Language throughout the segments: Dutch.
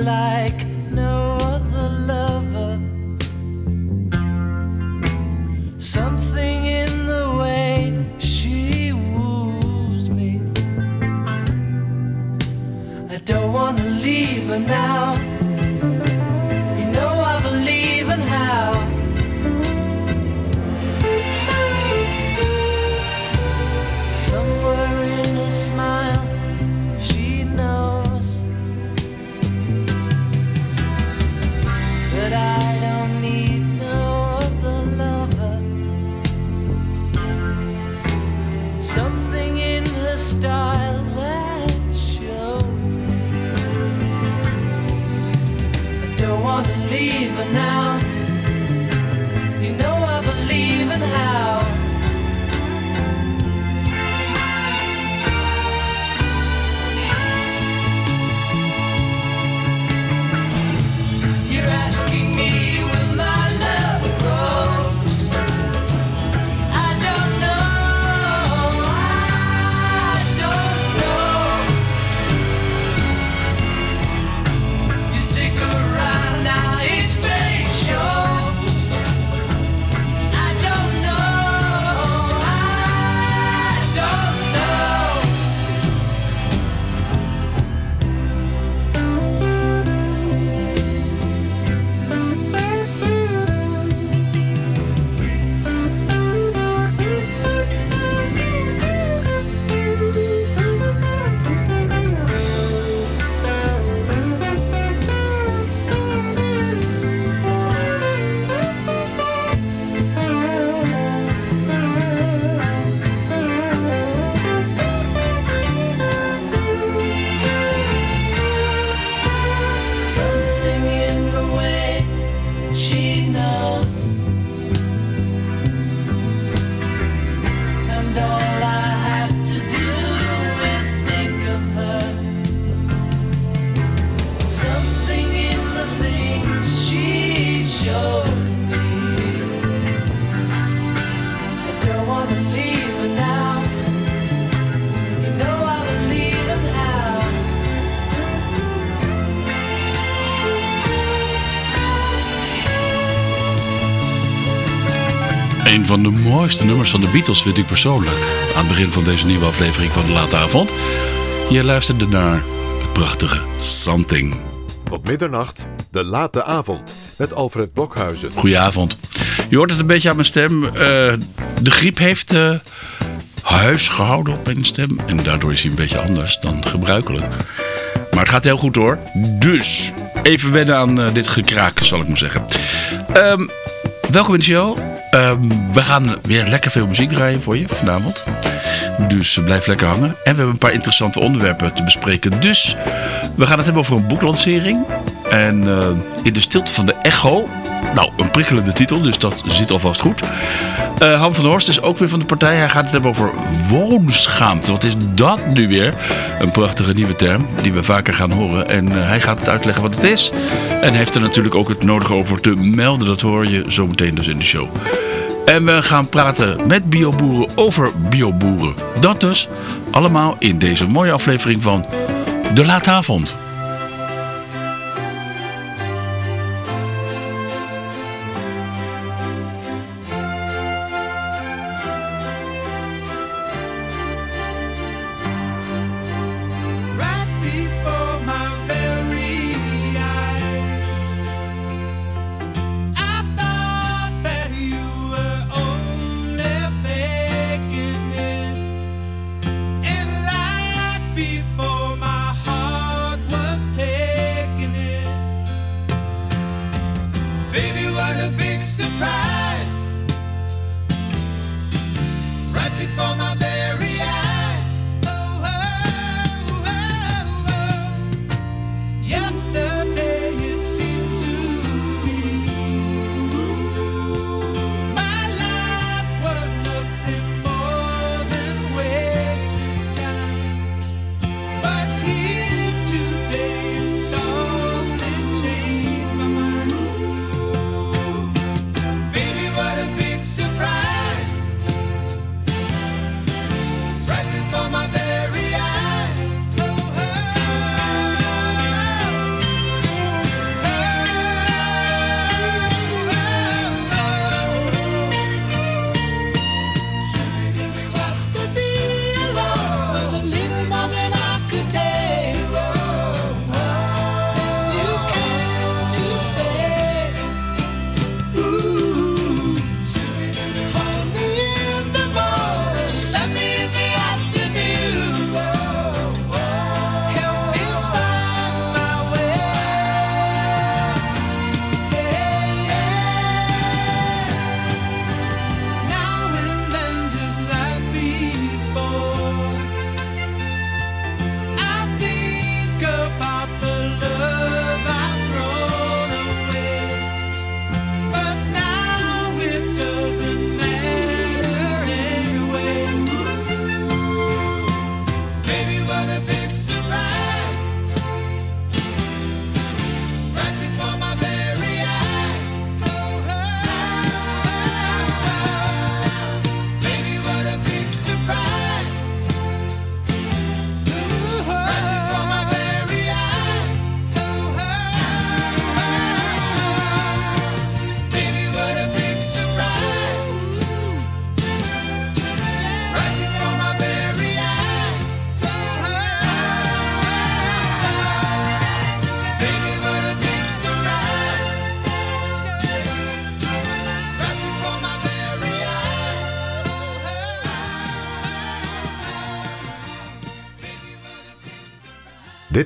like mooiste nummers van de Beatles vind ik persoonlijk. Aan het begin van deze nieuwe aflevering van de Late Avond. Je luisterde naar het prachtige Something. Tot middernacht, de late avond, met Alfred Blokhuizen. Goedenavond. Je hoort het een beetje aan mijn stem. Eh, de griep heeft eh, huis gehouden op mijn stem. En daardoor is hij een beetje anders dan gebruikelijk. Maar het gaat heel goed hoor. Dus even wennen aan eh, dit gekraak, zal ik maar zeggen. Ehm, welkom in de show. Ehm, we gaan weer lekker veel muziek draaien voor je vanavond. Dus blijf lekker hangen. En we hebben een paar interessante onderwerpen te bespreken. Dus we gaan het hebben over een boeklancering. En eh, in de stilte van de echo. Nou, een prikkelende titel, dus dat zit alvast goed. Eh Han van der Horst is ook weer van de partij. Hij gaat het hebben over woonschaamte. Wat is dat nu weer? Een prachtige nieuwe term die we vaker gaan horen. En eh, hij gaat het uitleggen wat het is. En heeft er natuurlijk ook het nodige over te melden. Dat hoor je zometeen dus in de show. En we gaan praten met bioboeren over bioboeren. Dat dus allemaal in deze mooie aflevering van De Late Avond.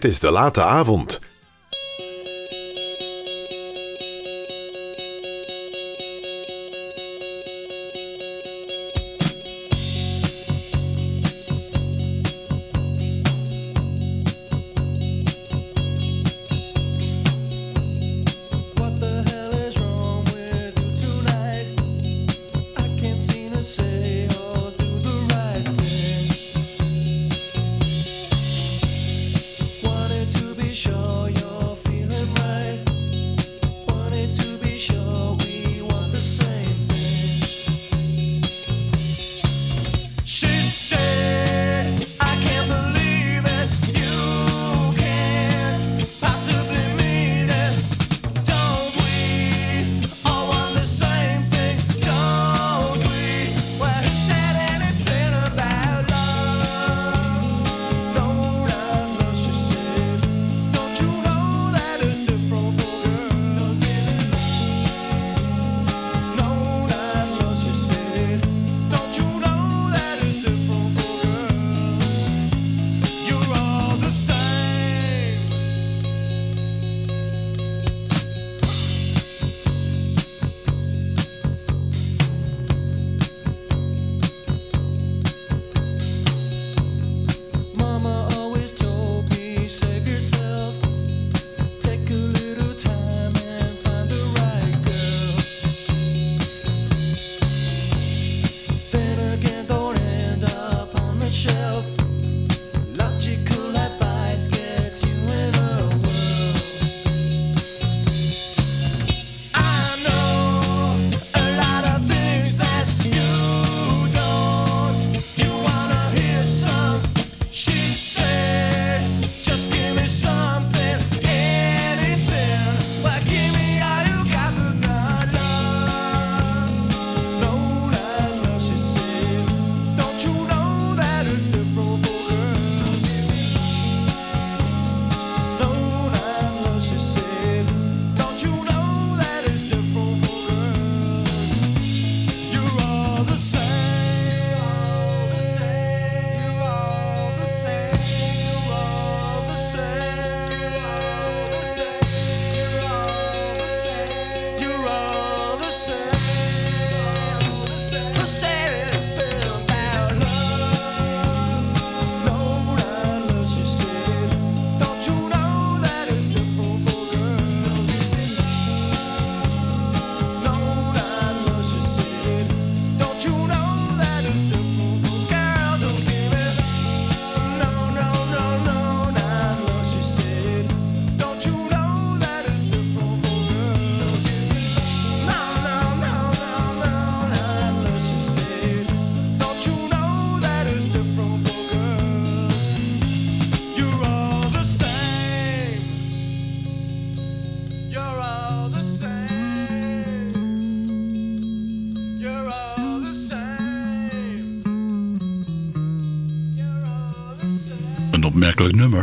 Dit is de late avond.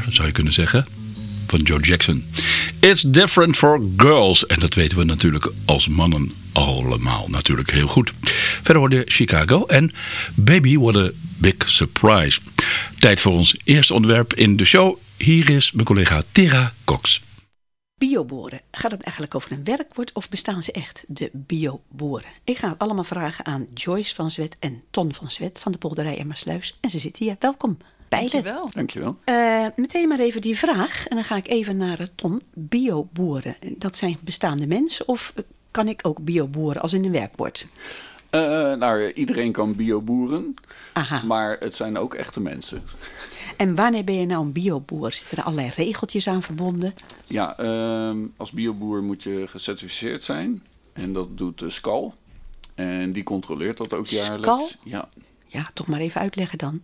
Zou je kunnen zeggen, van Joe Jackson. It's different for girls. En dat weten we natuurlijk als mannen allemaal natuurlijk heel goed. Verder hoorde Chicago en Baby What a Big Surprise. Tijd voor ons eerste onderwerp in de show. Hier is mijn collega Tera Cox. Bioboren. Gaat het eigenlijk over een werkwoord of bestaan ze echt, de bioboren? Ik ga het allemaal vragen aan Joyce van Zwet en Ton van Zwet van de polderij Emmersluis. En ze zitten hier. Welkom. Beiden. Dankjewel. Dankjewel. Eh, meteen maar even die vraag. En dan ga ik even naar eh, Ton. Bioboeren. Dat zijn bestaande mensen of eh, kan ik ook bioboeren als in een werkwoord? Eh, nou, iedereen kan bioboeren, Aha. maar het zijn ook echte mensen. En wanneer ben je nou een bioboer? Zitten er allerlei regeltjes aan verbonden? Ja, ehm, als bioboer moet je gecertificeerd zijn. En dat doet de SCAL. En die controleert dat ook jaarlijks. SCAL? Ja, Ja, toch maar even uitleggen dan.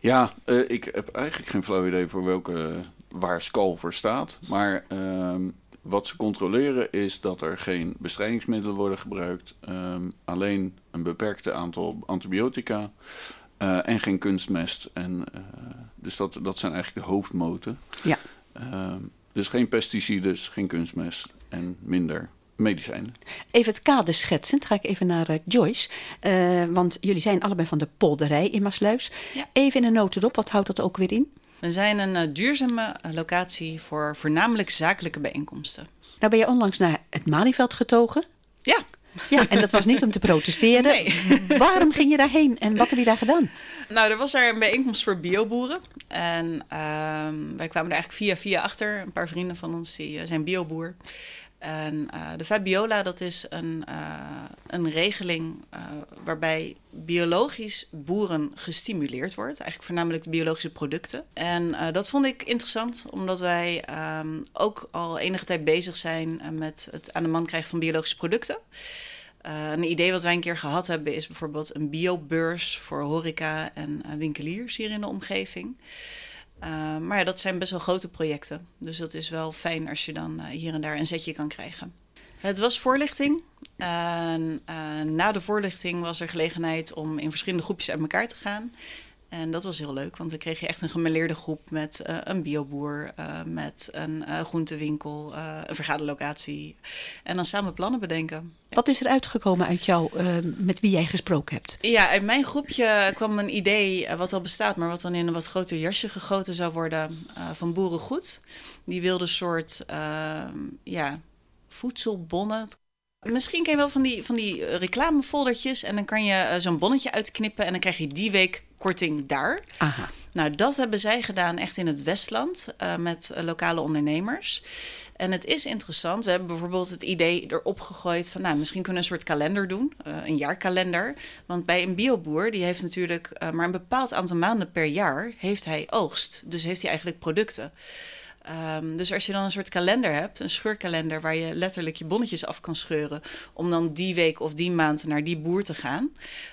ja eh, ik heb eigenlijk geen flauw idee voor welke, waar SCAL voor staat. Maar ehm, wat ze controleren is dat er geen bestrijdingsmiddelen worden gebruikt. ehm, alleen een beperkte aantal antibiotica. eh, en geen kunstmest. En, eh, dus dat, dat zijn eigenlijk de hoofdmoten. Ja. Ehm, dus geen pesticides, geen kunstmest en minder medicijnen. Even het kader schetsen. Dan ga ik even naar eh, Joyce. Eh, want jullie zijn allebei van de polderij in Maasluis. Ja. Even in een notendop, wat houdt dat ook weer in? We zijn een eh, duurzame locatie voor voornamelijk zakelijke bijeenkomsten. Nou ben je onlangs naar het Malieveld getogen. Ja, Ja, en dat was niet om te protesteren. Nee. Waarom ging je daarheen en wat heb je daar gedaan? nou, er was daar een bijeenkomst voor bioboeren. En ehm, wij kwamen er eigenlijk via via achter. Een paar vrienden van ons die zijn bioboer. En eh, de Fabiola, dat is een, eh, een regeling eh, waarbij biologisch boeren gestimuleerd wordt. Eigenlijk voornamelijk de biologische producten. En dat vond ik interessant, omdat wij ehm, ook al enige tijd bezig zijn met het aan de man krijgen van biologische producten. Een idee wat wij een keer gehad hebben is bijvoorbeeld een biobeurs voor horeca en winkeliers hier in de omgeving. Uh, maar ja, dat zijn best wel grote projecten. Dus dat is wel fijn als je dan uh, hier en daar een zetje kan krijgen. Het was voorlichting. En uh, na de voorlichting was er gelegenheid om in verschillende groepjes uit elkaar te gaan. En dat was heel leuk, want dan kreeg je echt een gemêleerde groep met uh, een bioboer, uh, met een uh, groentewinkel, een vergaderlocatie. En dan samen plannen bedenken. Wat is er uitgekomen uit jou, met wie jij gesproken hebt? Ja, uit mijn groepje kwam een idee wat al bestaat, maar wat dan in een wat groter jasje gegoten zou worden van Boerengoed. Die wilde een soort ehm, ja, voedselbonnen. Misschien ken je wel van die, van die reclamefoldertjes en dan kan je uh, zo'n bonnetje uitknippen en dan krijg je die week korting daar. Aha. Nou, dat hebben zij gedaan echt in het Westland uh, met lokale ondernemers. En het is interessant. We hebben bijvoorbeeld het idee erop gegooid van, nou, misschien kunnen we een soort kalender doen, een jaarkalender. Want bij een bioboer, die heeft natuurlijk maar een bepaald aantal maanden per jaar, heeft hij oogst. Dus heeft hij eigenlijk producten. Um, dus als je dan een soort kalender hebt, een scheurkalender waar je letterlijk je bonnetjes af kan scheuren, om dan die week of die maand naar die boer te gaan,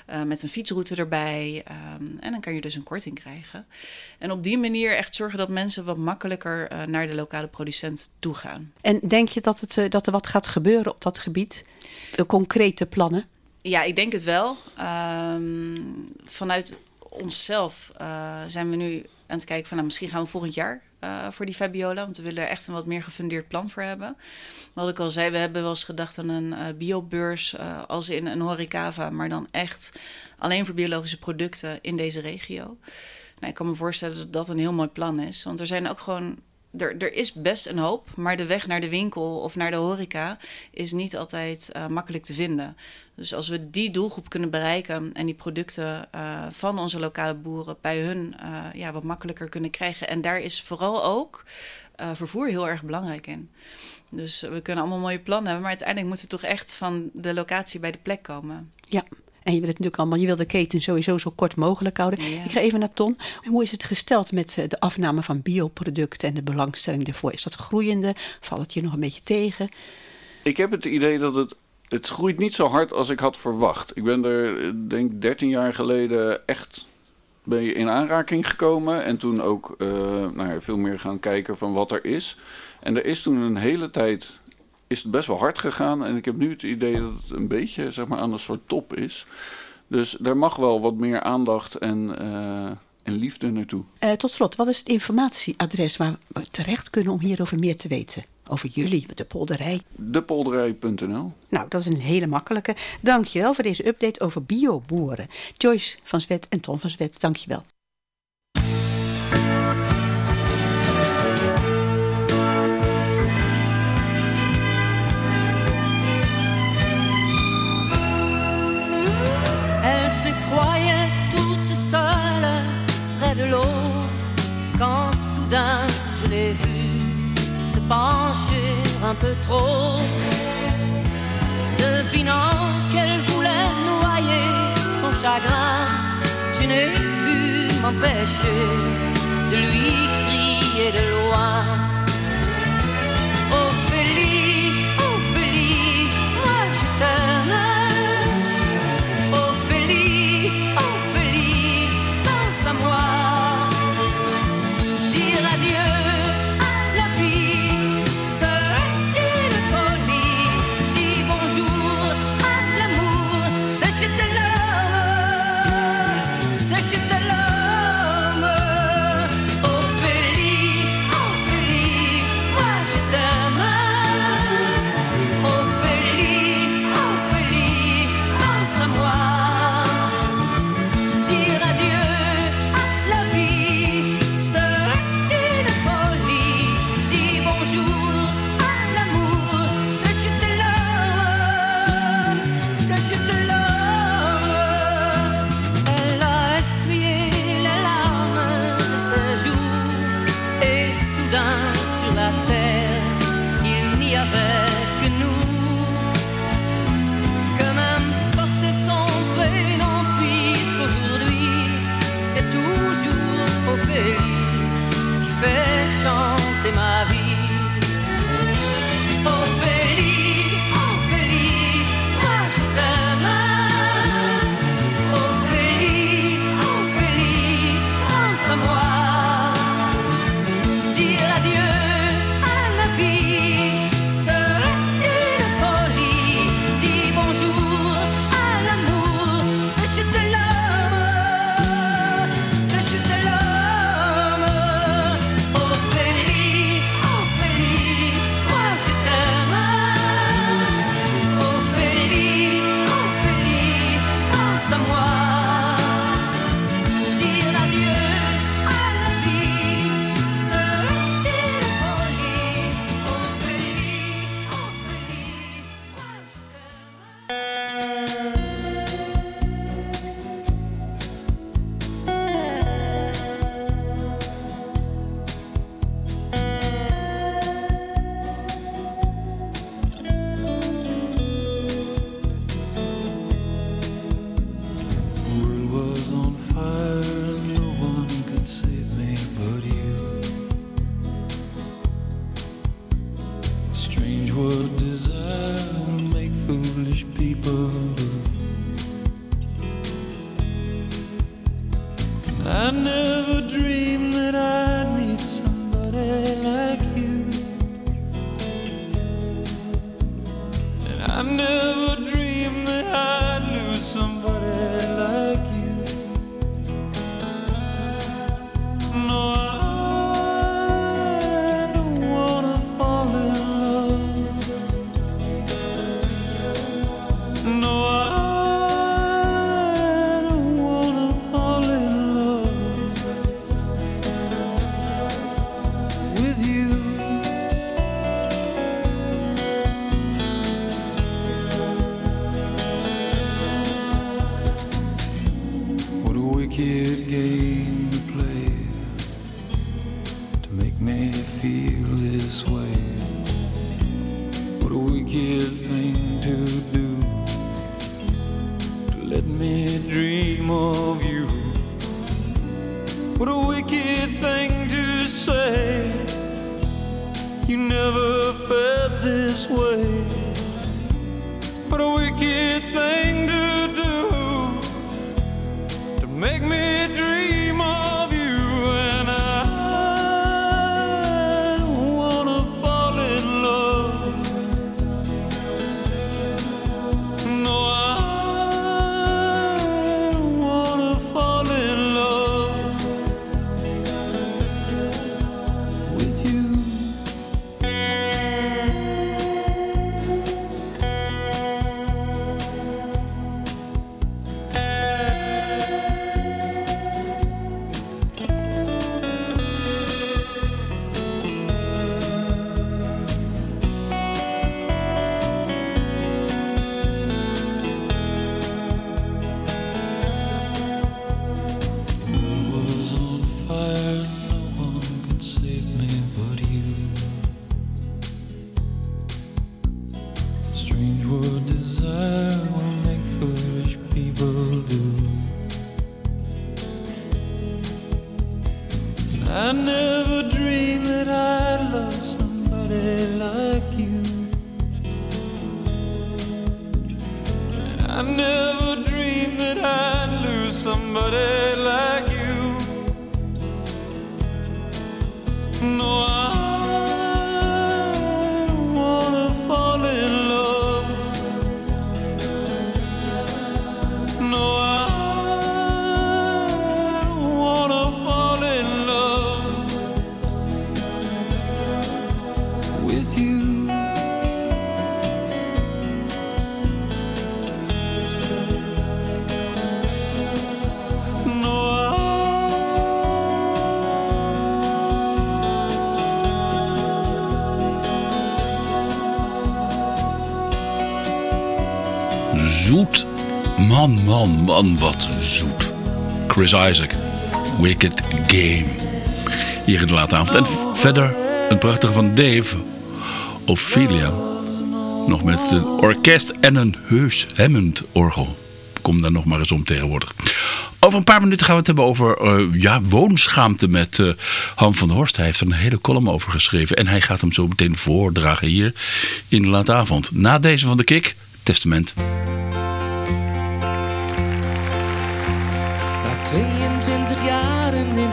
uh, met een fietsroute erbij. Um, en dan kan je dus een korting krijgen. En op die manier echt zorgen dat mensen wat makkelijker uh, naar de lokale producent toe gaan. En denk je dat, het, uh, dat er wat gaat gebeuren op dat gebied? concrete plannen? Ja, ik denk het wel. Um, vanuit onszelf zijn we nu aan het kijken van nou, misschien gaan we volgend jaar uh, voor die Fabiola. Want we willen er echt een wat meer gefundeerd plan voor hebben. Wat ik al zei, we hebben wel eens gedacht aan een uh, biobeurs uh, als in een horecava. Maar dan echt alleen voor biologische producten in deze regio. Nou, ik kan me voorstellen dat dat een heel mooi plan is. Want er zijn ook gewoon er, er, is best een hoop, maar de weg naar de winkel of naar de horeca is niet altijd uh, makkelijk te vinden. Dus als we die doelgroep kunnen bereiken en die producten uh, van onze lokale boeren bij hun uh, ja, wat makkelijker kunnen krijgen. En daar is vooral ook vervoer heel erg belangrijk in. Dus we kunnen allemaal mooie plannen hebben, maar uiteindelijk moet het toch echt van de locatie bij de plek komen. Ja, en je wil het natuurlijk allemaal, je wil de keten sowieso zo kort mogelijk houden. Ja. Ik ga even naar Ton. Hoe is het gesteld met de afname van bioproducten en de belangstelling ervoor? Is dat groeiende? Valt het je nog een beetje tegen? Ik heb het idee dat het. Het groeit niet zo hard als ik had verwacht. Ik ben er, denk 13 jaar geleden echt ben je in aanraking gekomen. En toen ook uh, nou ja, veel meer gaan kijken van wat er is. En er is toen een hele tijd is het best wel hard gegaan. En ik heb nu het idee dat het een beetje zeg maar, aan een soort top is. Dus daar mag wel wat meer aandacht en, uh, en liefde naartoe. Uh, tot slot, wat is het informatieadres waar we terecht kunnen om hierover meer te weten? Over jullie, de polderij. Depolderij.nl Nou, dat is een hele makkelijke. Dankjewel voor deze update over bioboeren. Joyce van Zwet en Ton van Zwet, dankjewel. Je l'ai vue se pencher un peu trop, devinant qu'elle voulait noyer son chagrin. Je n'ai pu m'empêcher de lui crier de loin. Zoet. Man, man, man, wat zoet. Chris Isaac. Wicked Game. Hier in de late avond. En verder een prachtige van Dave. Ophelia. Nog met een orkest en een heus Hammond orgel. Kom daar nog maar eens om tegenwoordig. Over een paar minuten gaan we het hebben over eh, ja, woonschaamte met eh, Han van der Horst. Hij heeft er een hele column over geschreven. En hij gaat hem zo meteen voordragen hier in de late avond. Na deze van de Kik, Testament.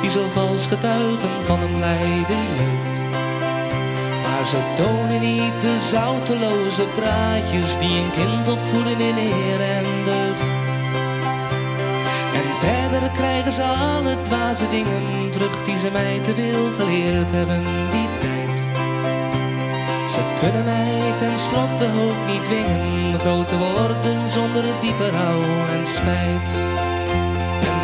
Die zo vals getuigen van een blijde jeugd. Maar ze tonen niet de zouteloze praatjes die een kind opvoeden in eer en deugd. En verder krijgen ze alle dwaze dingen terug die ze mij te veel geleerd hebben die tijd. Ze kunnen mij tenslotte ook niet dwingen groot te worden zonder diepe rouw en spijt.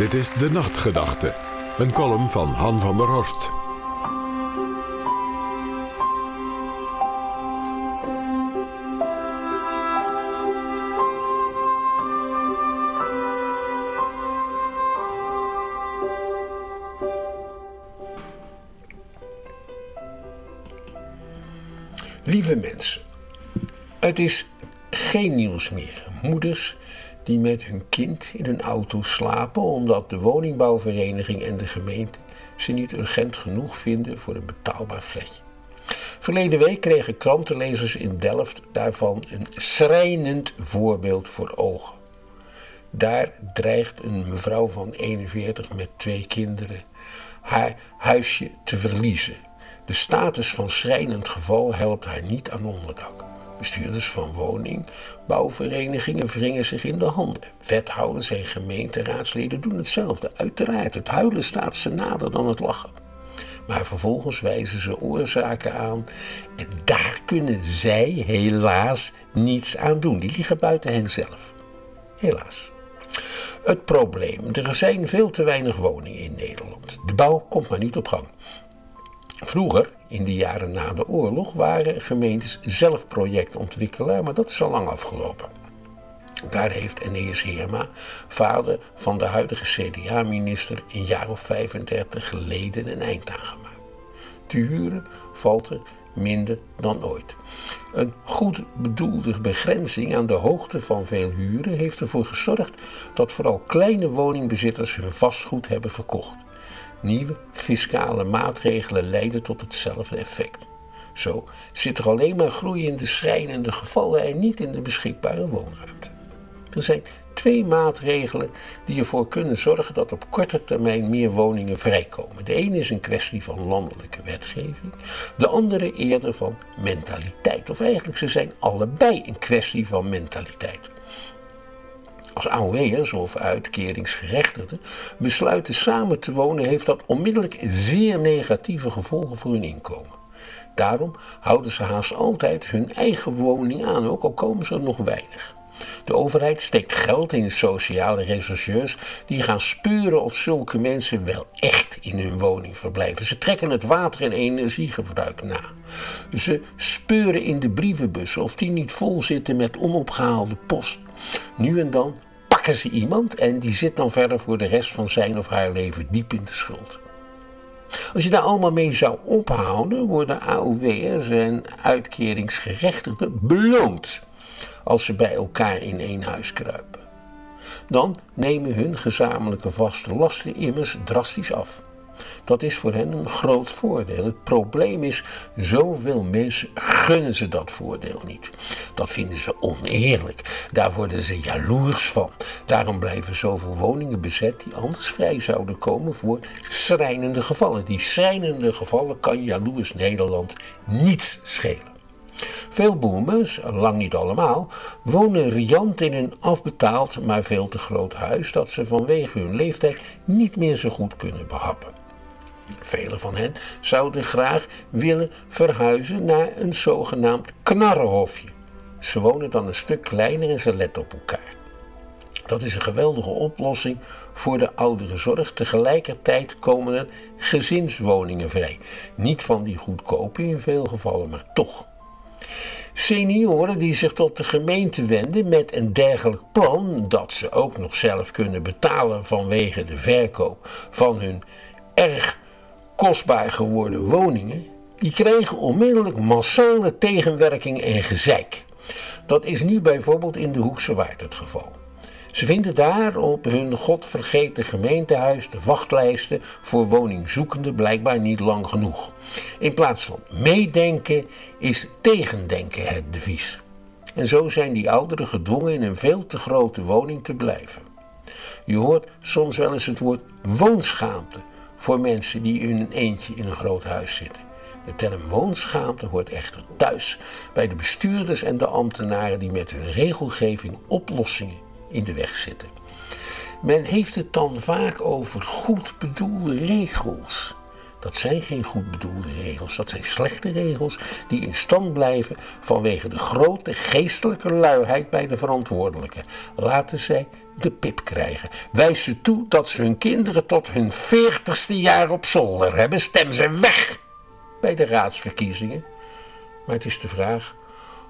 Dit is De Nachtgedachte. Een column van Han van der Horst. Lieve mensen, het is geen nieuws meer. Moeders die met hun kind in een auto slapen omdat de woningbouwvereniging en de gemeente ze niet urgent genoeg vinden voor een betaalbaar flatje. Verleden week kregen krantenlezers in Delft daarvan een schrijnend voorbeeld voor ogen. Daar dreigt een mevrouw van 41 met twee kinderen haar huisje te verliezen. De status van schrijnend geval helpt haar niet aan onderdak. Bestuurders van woningbouwverenigingen wringen zich in de handen. Wethouders en gemeenteraadsleden doen hetzelfde. Uiteraard, het huilen staat ze nader dan het lachen. Maar vervolgens wijzen ze oorzaken aan en daar kunnen zij helaas niets aan doen. Die liggen buiten henzelf. Helaas. Het probleem, er zijn veel te weinig woningen in Nederland. De bouw komt maar niet op gang. Vroeger, in de jaren na de oorlog, waren gemeentes zelf projectontwikkelaar, maar dat is al lang afgelopen. Daar heeft Eneas Heerma, vader van de huidige CDA-minister, een jaar of 35 geleden een eind aan gemaakt. Te huren valt er minder dan ooit. Een goed bedoelde begrenzing aan de hoogte van veel huren heeft ervoor gezorgd dat vooral kleine woningbezitters hun vastgoed hebben verkocht. Nieuwe fiscale maatregelen leiden tot hetzelfde effect. Zo zit er alleen maar groeiende schrijnende gevallen en niet in de beschikbare woonruimte. Er zijn twee maatregelen die ervoor kunnen zorgen dat op korte termijn meer woningen vrijkomen. De ene is een kwestie van landelijke wetgeving, de andere eerder van mentaliteit. Of eigenlijk, ze zijn allebei een kwestie van mentaliteit. Als AOW'ers of uitkeringsgerechtigden besluiten samen te wonen, heeft dat onmiddellijk zeer negatieve gevolgen voor hun inkomen. Daarom houden ze haast altijd hun eigen woning aan, ook al komen ze er nog weinig. De overheid steekt geld in sociale rechercheurs die gaan speuren of zulke mensen wel echt in hun woning verblijven. Ze trekken het water- en energiegebruik na. Ze speuren in de brievenbussen of die niet vol zitten met onopgehaalde post. Nu en dan pakken ze iemand en die zit dan verder voor de rest van zijn of haar leven diep in de schuld. Als je daar allemaal mee zou ophouden, worden AOW'ers en uitkeringsgerechtigden beloond als ze bij elkaar in één huis kruipen. Dan nemen hun gezamenlijke vaste lasten immers drastisch af. Dat is voor hen een groot voordeel. Het probleem is, zoveel mensen gunnen ze dat voordeel niet. Dat vinden ze oneerlijk. Daar worden ze jaloers van. Daarom blijven zoveel woningen bezet die anders vrij zouden komen voor schrijnende gevallen. Die schrijnende gevallen kan jaloers Nederland niets schelen. Veel boomers, lang niet allemaal, wonen riant in een afbetaald maar veel te groot huis dat ze vanwege hun leeftijd niet meer zo goed kunnen behappen. Velen van hen zouden graag willen verhuizen naar een zogenaamd knarrenhofje. Ze wonen dan een stuk kleiner en ze letten op elkaar. Dat is een geweldige oplossing voor de ouderenzorg. Tegelijkertijd komen er gezinswoningen vrij. Niet van die goedkope in veel gevallen, maar toch. Senioren die zich tot de gemeente wenden met een dergelijk plan, dat ze ook nog zelf kunnen betalen vanwege de verkoop van hun erg kostbaar geworden woningen, die kregen onmiddellijk massale tegenwerking en gezeik. Dat is nu bijvoorbeeld in de Hoekse Waard het geval. Ze vinden daar op hun godvergeten gemeentehuis de wachtlijsten voor woningzoekenden blijkbaar niet lang genoeg. In plaats van meedenken is tegendenken het devies. En zo zijn die ouderen gedwongen in een veel te grote woning te blijven. Je hoort soms wel eens het woord woonschaamte voor mensen die in een eentje in een groot huis zitten. De term woonschaamte hoort echter thuis bij de bestuurders en de ambtenaren die met hun regelgeving oplossingen in de weg zitten. Men heeft het dan vaak over goed bedoelde regels. Dat zijn geen goed bedoelde regels, dat zijn slechte regels die in stand blijven vanwege de grote geestelijke luiheid bij de verantwoordelijken. Laten zij de pip krijgen. Wijs ze toe dat ze hun kinderen tot hun veertigste jaar op zolder hebben. Stem ze weg bij de raadsverkiezingen. Maar het is de vraag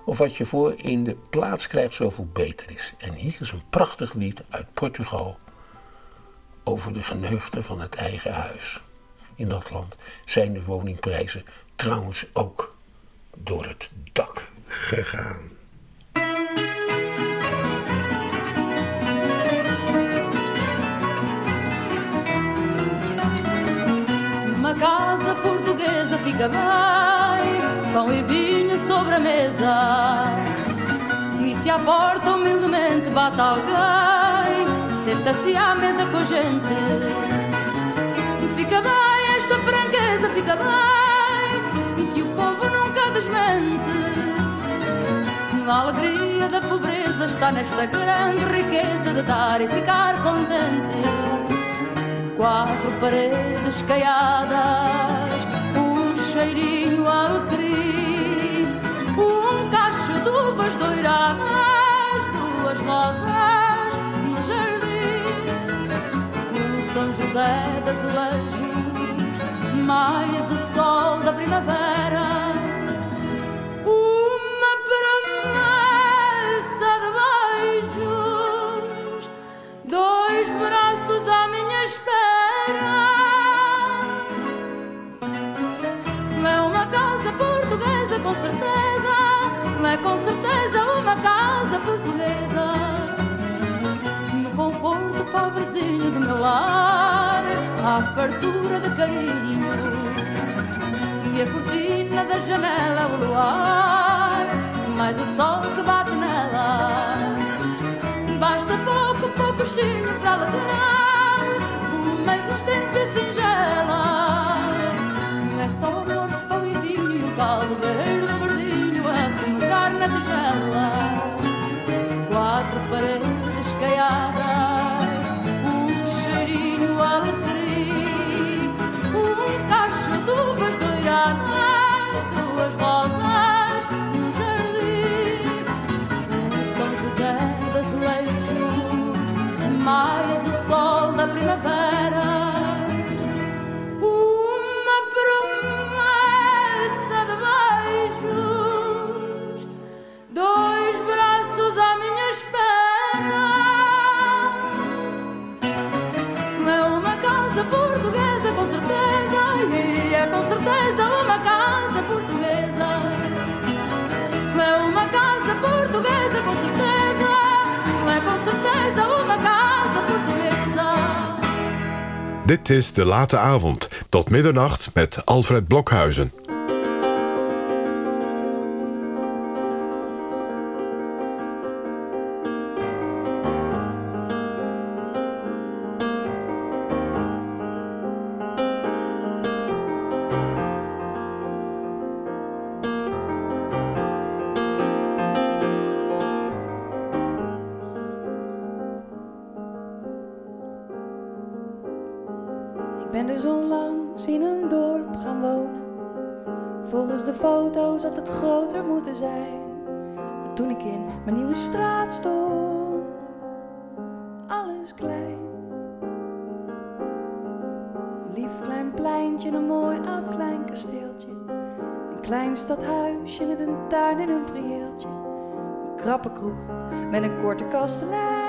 of wat je voor in de plaats krijgt zoveel beter is. En hier is een prachtig lied uit Portugal over de geneugten van het eigen huis. In dat land zijn de woningprijzen trouwens ook door het dak gegaan. Uma casa portuguesa fica bem, pão e vinho sobre a mesa. E se à porta humildemente bate alguém, senta-se à mesa com a gente. Fica bem esta franqueza, fica bem, que o povo nunca desmente. A alegria da pobreza está nesta grande riqueza de dar e ficar contente quatro paredes caiadas, um cheirinho alecrim, um cacho de uvas doiradas, duas rosas no jardim, o São José das Azulejos, mais o sol da primavera. Uma promessa de beijos, dois braços à minha espera. É uma casa portuguesa, com certeza. É com certeza uma casa portuguesa. No conforto pobrezinho do meu lar, há fartura de carinho. E a cortina da janela, o luar, mais o sol que bate nela. Basta pouco, pouco chinho para alegrar uma existência singela. É só amor, pão e vinho verde verdinho a fumegar na tigela. Dit is De Late Avond, tot middernacht met Alfred Blokhuizen. Ben dus onlangs in een dorp gaan wonen. Volgens de foto's had het groter moeten zijn. Maar toen ik in mijn nieuwe straat stond, alles klein. Een lief klein pleintje, een mooi oud klein kasteeltje. Een klein stadhuisje met een tuin en een prieeltje. Een krappe kroeg met een korte kastelein.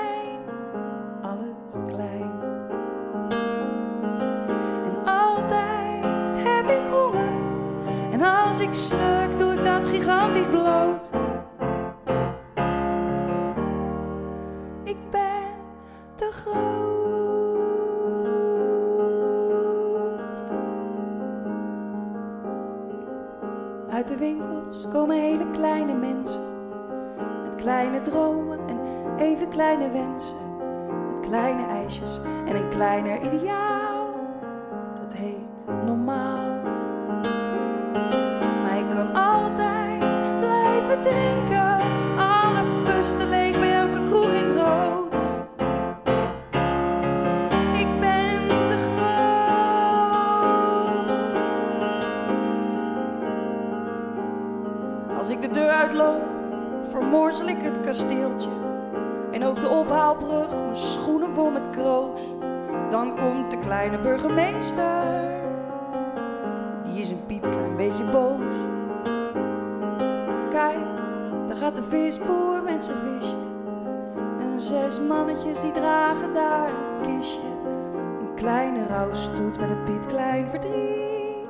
Rouwstoet met een piepklein verdriet.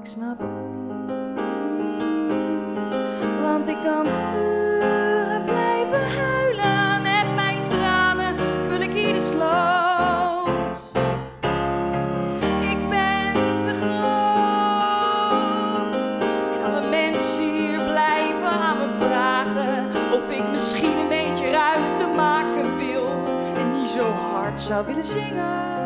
Ik snap het niet, want ik kan uren blijven huilen. Met mijn tranen vul ik hier de sloot. Ik ben te groot. En alle mensen hier blijven aan me vragen of ik misschien een beetje ruimte maken wil. En niet zo hard zou willen zingen.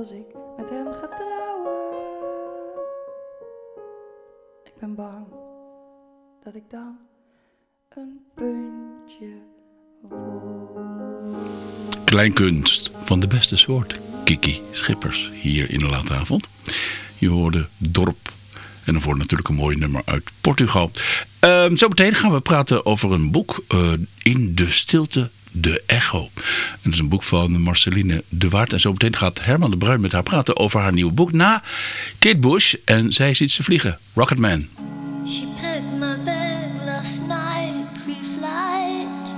Als ik met hem ga trouwen? Ik ben bang dat ik dan een puntje word. Kleinkunst van de beste soort. Kiki Schippers hier in de late avond. Je hoorde Dorp. En dan voor natuurlijk een mooi nummer uit Portugal. Ehm zo meteen gaan we praten over een boek. eh, in de stilte, de echo. En dat is een boek van Marceline de Waard. En zo meteen gaat Herman de Bruin met haar praten over haar nieuwe boek. Na Kate Bush. En zij ziet ze vliegen. Rocketman. She my last night, pre-flight.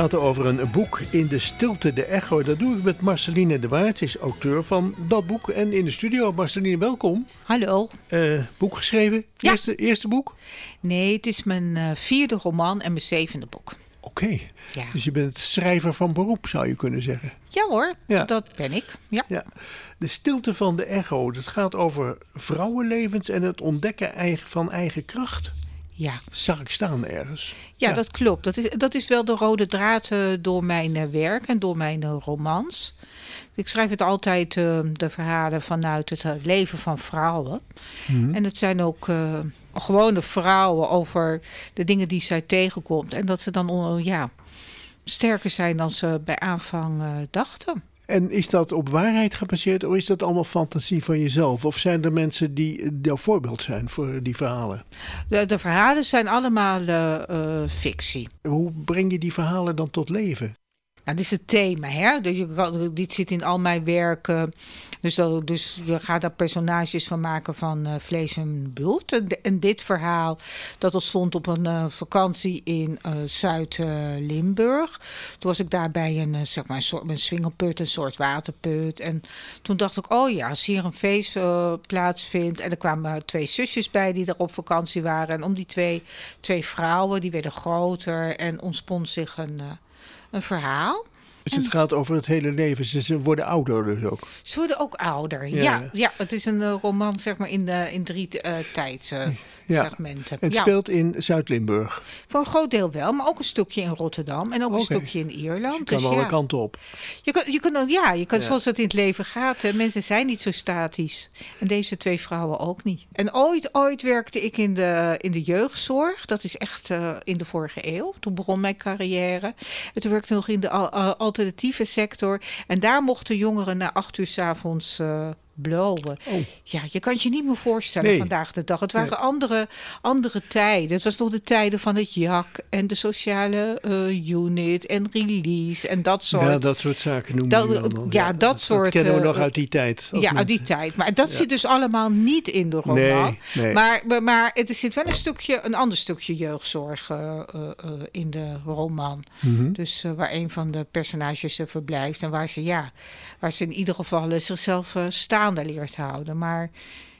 Praten over een boek in de stilte, de echo. Dat doe ik met Marceline de Waard, Ze is auteur van dat boek. En in de studio, Marceline, welkom. Hallo. Eh, boek geschreven? Ja. Eerste, eerste boek? Nee, het is mijn eh, vierde roman en mijn zevende boek. Oké. Ja. Dus je bent schrijver van beroep, zou je kunnen zeggen. Ja hoor, Ja. dat ben ik. Ja. Ja. De stilte van de echo, dat gaat over vrouwenlevens en het ontdekken eigen, van eigen kracht. Ja. Zag ik staan ergens. Ja, dat klopt. Dat is, dat is wel de rode draad eh, door mijn eh, werk en door mijn eh, romans. Ik schrijf het altijd, de verhalen vanuit het leven van vrouwen. Mhm. En het zijn ook gewone vrouwen over de dingen die zij tegenkomt. En dat ze dan ja, sterker zijn dan ze bij aanvang dachten. En is dat op waarheid gebaseerd of is dat allemaal fantasie van jezelf? Of zijn er mensen die eh, jouw voorbeeld zijn voor die verhalen? De, de verhalen zijn allemaal eh, eh, fictie. Hoe breng je die verhalen dan tot leven? Nou, dit is het thema, hè? Dit zit in al mijn werken. Dus, dat, dus je gaat daar personages van maken van eh, vlees en bloed. En, dit verhaal, dat ontstond op een eh, vakantie in eh, Zuid-Limburg. toen was ik daar bij een, zeg maar, een soort een swingelput, een soort waterput. En toen dacht ik, oh ja, als hier een feest plaatsvindt... en er kwamen twee zusjes bij die daar op vakantie waren... en om die twee, twee vrouwen, die werden groter... en ontspond zich een... een verhaal. Dus het gaat over het hele leven. Ze, ze worden ouder dus ook. Ze worden ook ouder. Ja. Ja, ja, het is een eh, roman zeg maar in, de, in drie eh tijdsegmenten. Het speelt in Zuid-Limburg. Voor een groot deel wel, maar ook een stukje in Rotterdam en ook een stukje in Ierland. Je kan dus alle ja. kanten op. Je kan, je kan, dan- ja, je kan zoals het in het leven gaat. Hè. Mensen zijn niet zo statisch. En deze twee vrouwen ook niet. En ooit, ooit werkte ik in de, in de jeugdzorg. Dat is echt eh, in de vorige eeuw. Toen begon mijn carrière. En toen werkte ik nog in de al- al- alternatieve sector. En daar mochten jongeren na acht uur s'avonds eh blowen. Ja, je kan het je niet meer voorstellen Nee. vandaag de dag. Het waren Nee. andere, andere tijden. Het was nog de tijden van het JAK en de sociale eh, unit en release en dat soort. Ja, dat soort zaken noemen Dat- we allemaal. ja, dat soort, Dat kennen we eh, nog uit die tijd. Ja, uit die tijd. Maar dat Ja. zit dus allemaal niet in de roman. Nee, nee. Maar, maar, maar het zit wel een stukje, een ander stukje jeugdzorg eh, eh, eh, in de roman. Mhm. Dus eh, waar een van de personages eh, verblijft en waar ze, ja, waar ze in ieder geval eh, zichzelf eh, staande leert houden. Maar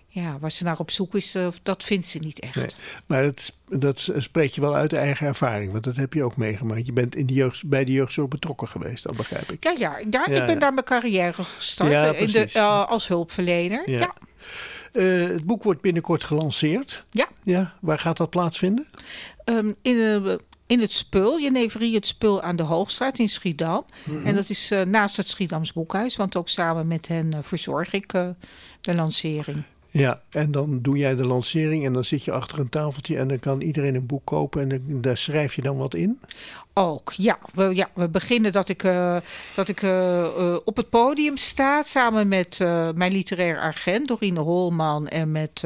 ja, waar ze naar op zoek is, eh, dat vindt ze niet echt. Nee, maar dat, dat spreekt je wel uit de eigen ervaring. Want dat heb je ook meegemaakt. Je bent in de jeugd, bij de jeugdzorg betrokken geweest, dat begrijp ik. Ja, ja, daar, Ja, ik ben ja. daar mijn carrière gestart Ja, eh, in de, eh, als hulpverlener. Ja. het boek wordt binnenkort gelanceerd. Ja. ja. Waar gaat dat plaatsvinden? Ehm, in, in het Spul, Jeneverie het Spul aan de Hoogstraat in Schiedam. Mhm. En dat is eh, naast het Schiedams Boekhuis, want ook samen met hen eh, verzorg ik eh, de lancering. Ja, en dan doe jij de lancering en dan zit je achter een tafeltje en dan kan iedereen een boek kopen en dan, daar schrijf je dan wat in. Ook, ja. We, ja, we beginnen dat ik, eh, dat ik eh, eh, op het podium sta samen met mijn literair agent Dorine Holman en met,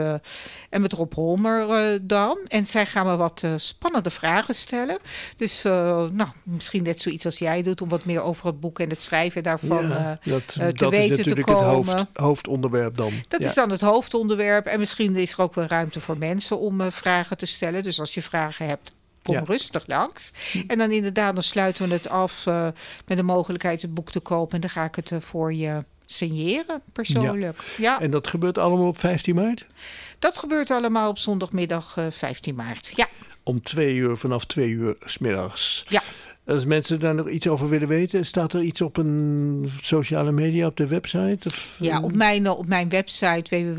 en met Rob Holmer dan. En zij gaan me wat spannende vragen stellen. Dus nou, misschien net zoiets als jij doet om wat meer over het boek en het schrijven daarvan ja, dat, eh, te dat is weten te natuurlijk komen. het hoofd, hoofdonderwerp dan. Dat Ja. is dan het hoofdonderwerp. En misschien is er ook wel ruimte voor mensen om vragen te stellen. Dus als je vragen hebt, kom Ja. rustig langs. En dan inderdaad, dan sluiten we het af eh, met de mogelijkheid het boek te kopen. En dan ga ik het eh, voor je signeren, persoonlijk. Ja. En dat gebeurt allemaal op 15 maart? Dat gebeurt allemaal op zondagmiddag eh, 15 maart. Ja, Om twee uur, vanaf twee uur smiddags. ja. Als mensen daar nog iets over willen weten, staat er iets op een sociale media, op de website? Of, Ja, eh, op mijn, op mijn website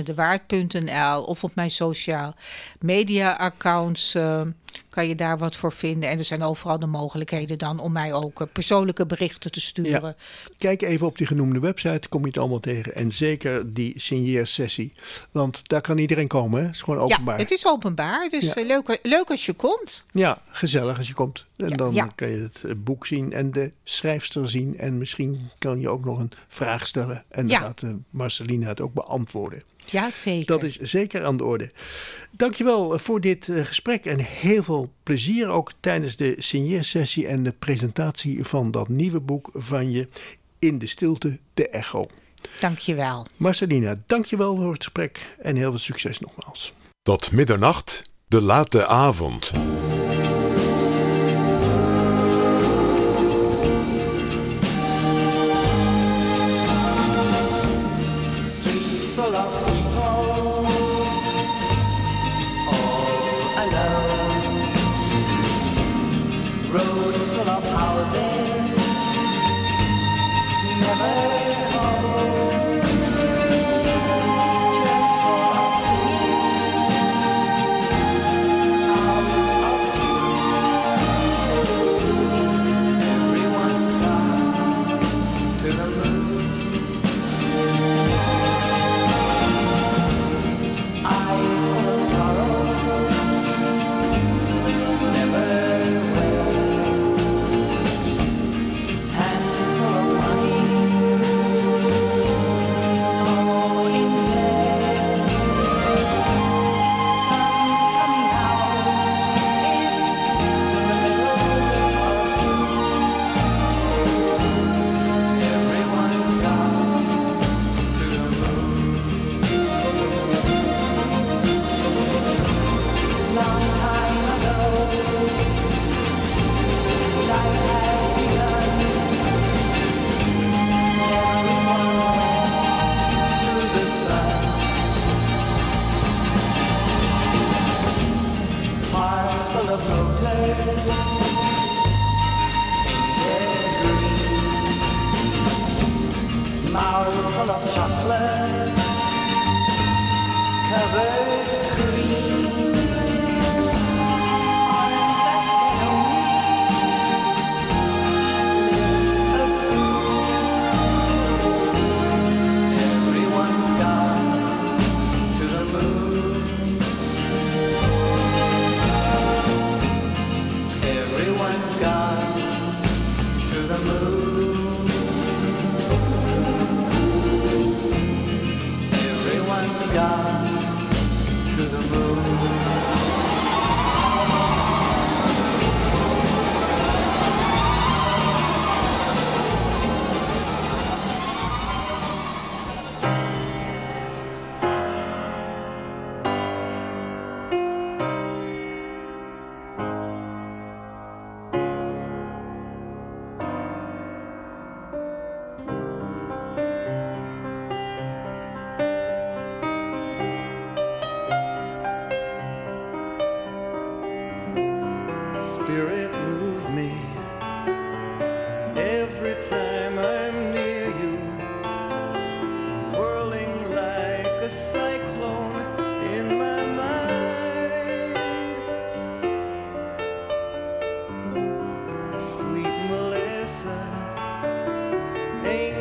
www.marcelinedewaard.nl of op mijn social media accounts eh, kan je daar wat voor vinden. En er zijn overal de mogelijkheden dan om mij ook eh, persoonlijke berichten te sturen. Ja. Kijk even op die genoemde website, kom je het allemaal tegen. En zeker die signeersessie. Want daar kan iedereen komen, hè? Het is gewoon openbaar. Ja, het is openbaar, dus Ja. eh, leuk, leuk als je komt. Ja, gezellig als je komt. En Ja, dan ja. kan je het eh, boek zien en de schrijfster zien. En misschien kan je ook nog een vraag stellen. En dan gaat eh, Marcelina het ook beantwoorden. Ja, zeker. Dat is zeker aan de orde. Dankjewel eh, voor dit eh, gesprek en heel veel plezier ook tijdens de signeersessie en de presentatie van dat nieuwe boek van je In de Stilte, de Echo. Dankjewel. Marcelina, dankjewel voor het gesprek en heel veel succes nogmaals. Tot middernacht, de late avond.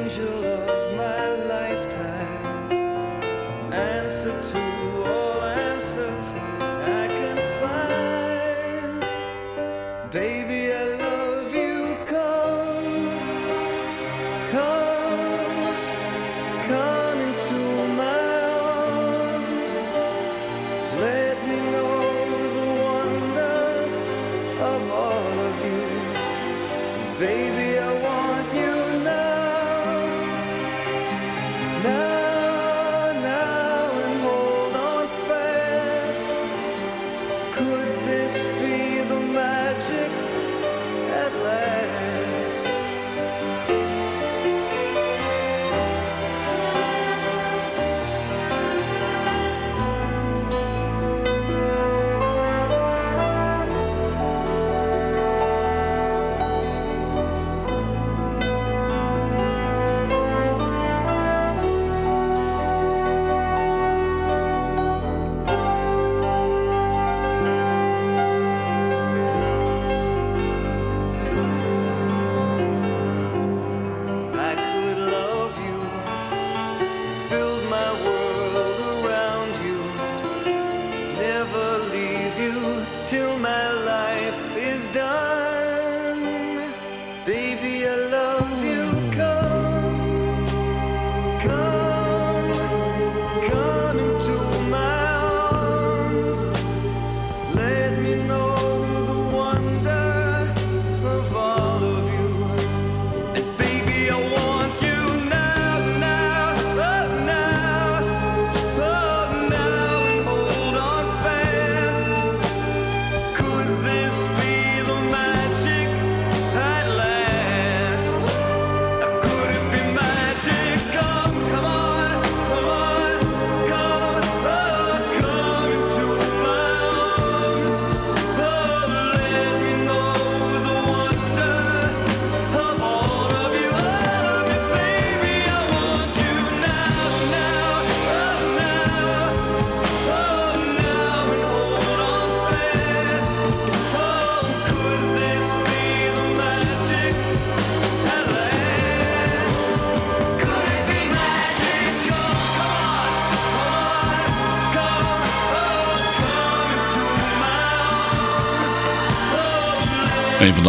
Angel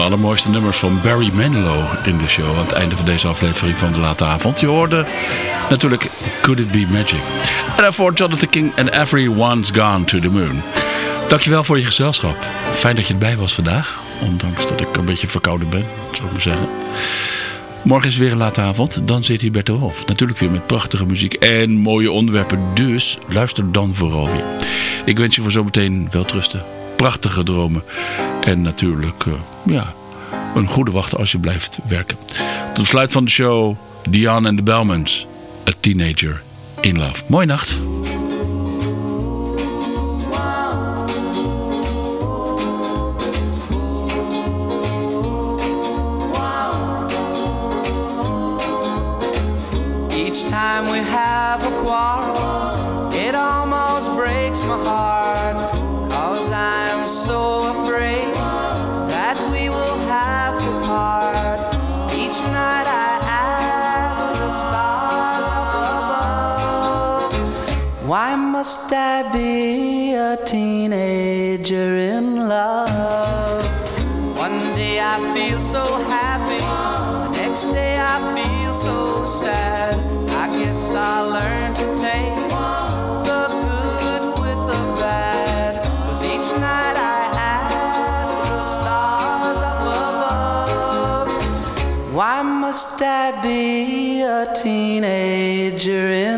de allermooiste nummers van Barry Manilow in de show. Aan het einde van deze aflevering van de late avond. Je hoorde natuurlijk Could It Be Magic. En daarvoor Jonathan King en Everyone's Gone to the Moon. Dankjewel voor je gezelschap. Fijn dat je erbij was vandaag. Ondanks dat ik een beetje verkouden ben, zou ik maar zeggen. Morgen is weer een late avond. Dan zit hier Bert de Wolf. Natuurlijk weer met prachtige muziek en mooie onderwerpen. Dus luister dan vooral weer. Ik wens je voor zometeen welterusten. Prachtige dromen. En natuurlijk, eh, ja, een goede wacht als je blijft werken. Tot sluit van de show, Diane en de Bellmans. A Teenager in Love. Mooie nacht. Must I be a teenager in love? One day I feel so happy, the next day I feel so sad. I guess I learned to take the good with the bad. Cause each night I ask the stars up above, why must I be a teenager in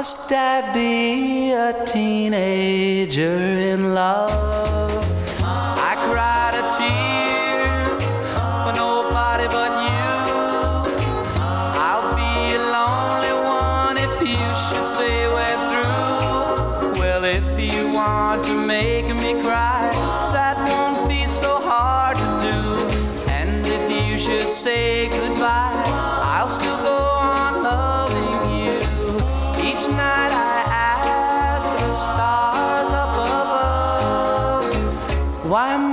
must I be a teenager in love?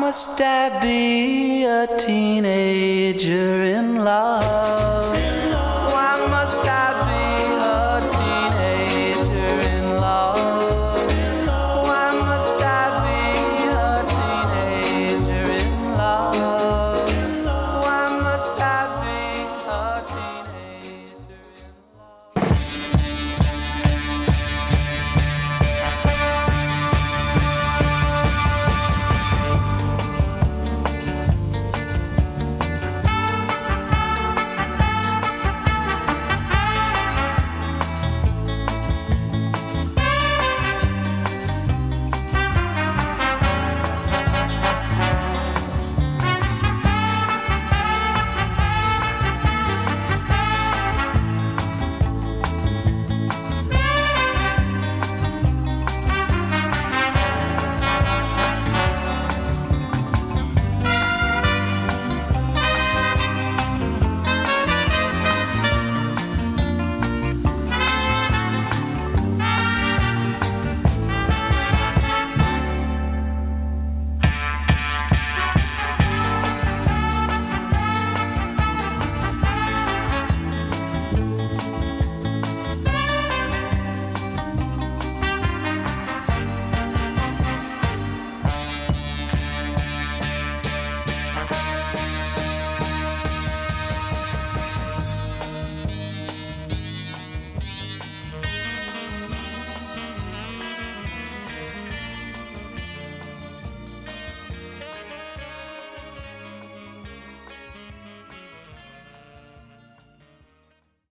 Must I be a teenager in love?